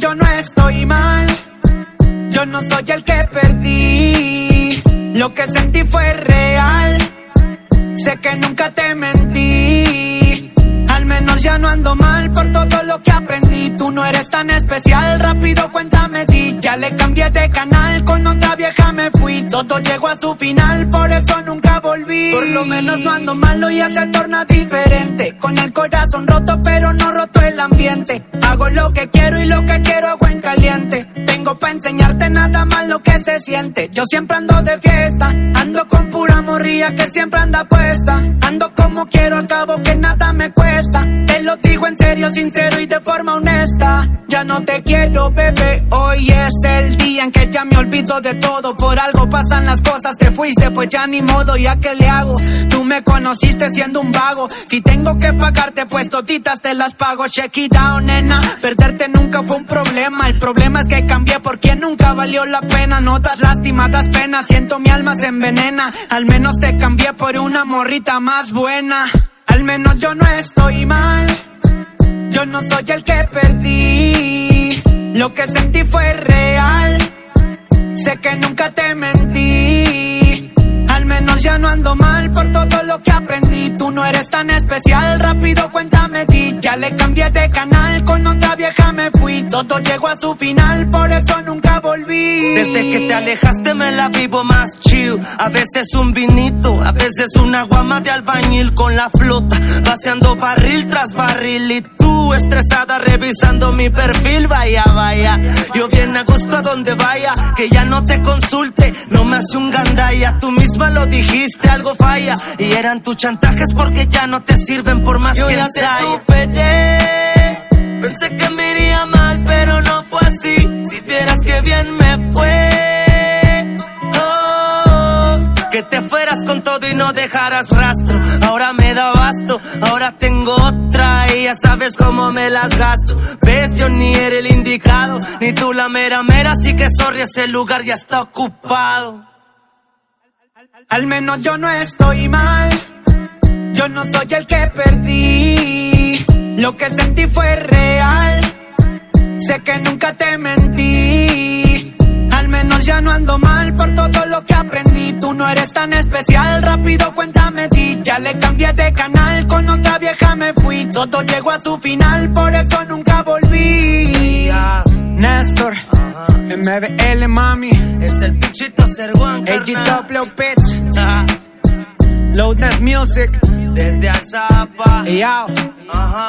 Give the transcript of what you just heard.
yo no estoy mal. Yo no soy el que perdí. Lo que sentí fue real. Sé que nunca te mentí. Al menos ya no ando mal por todo lo que aprendí. Tú no eres tan especial, rápido cuéntame ti. Ya le cambié de canal, con otra vieja me fui. Todo llegó a su final, por eso nunca volví. Por lo menos no ando malo ya se torna diferente. Con el corazón roto, pero no roto el ambiente. Lo que quiero y lo que quiero hago en caliente. Tengo pa' enseñarte nada más lo que se siente. Yo siempre ando de fiesta, ando con pura morría que siempre anda puesta. Ando como quiero, acabo que nada me cuesta. Te lo digo en serio, sincero y de forma honesta. Ya no te quiero, bebé. Hoy es el día en que ya me olvido de todo. Por algo pasan las cosas, te fuiste, pues ya ni modo, ya que le hago. Tú me conociste siendo un vago. Si tengo que pagarte, pues toditas te las pago. Check it out, nena. Perderte nunca fue un problema. El problema es que cambié porque nunca valió la pena. No das lástima, das pena. Siento mi alma se envenena. Al menos te cambié por una morrita más buena. Al menos yo no estoy mal. Yo no soy el que perdí. Lo que sentí fue real. Sé que nunca te mentí. Lo que aprendí. Tú no eres tan especial, rápido cuéntame ti. Ya le cambié de canal, con otra vieja me fui. Todo llegó a su final, por eso nunca volví. Desde que te alejaste me la vivo más chill. A veces un vinito, a veces una guama de albañil con la flota. Vaciando barril tras barril tú estresada revisando mi perfil. Vaya, vaya. Yo bien a gusto a donde vaya. Que ya no te consulte, no me hace un gandaya. Tú misma lo dijiste, algo falla. Y eran tus chantajes porque ya no te sirven por más Yo que ya te superé. Pensé que me iría mal, pero no fue así. Si vieras que bien me fue. Oh, que te fueras con todo y no dejaras rastro. Ahora me ahora tengo otra y ya sabes cómo me las gasto. Ves, yo ni era el indicado, ni tú la mera mera, así que sorry, ese lugar ya está ocupado. Al menos yo no estoy mal. Yo no soy el que perdí. Lo que sentí fue real. Sé que nunca te mentí. Al menos ya no ando mal por todo lo que aprendí. Tú no eres tan especial, rápido cuéntame ti. Ya le cambié de canal, Todo llegó a su final, por eso nunca volví. Néstor, MBL mami, Es el pichito Serguán, AGW Pits, Ajá. Low Death Music, Desde Alzapa. y yo. Ajá.